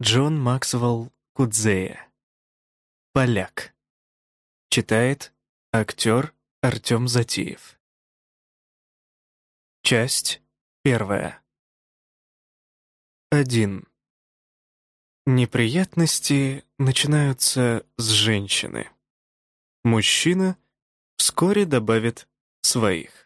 Джон Максвелл Кудзея. Поляк. Читает актер Артем Затиев. Часть первая. Один. Неприятности начинаются с женщины. Мужчина вскоре добавит своих.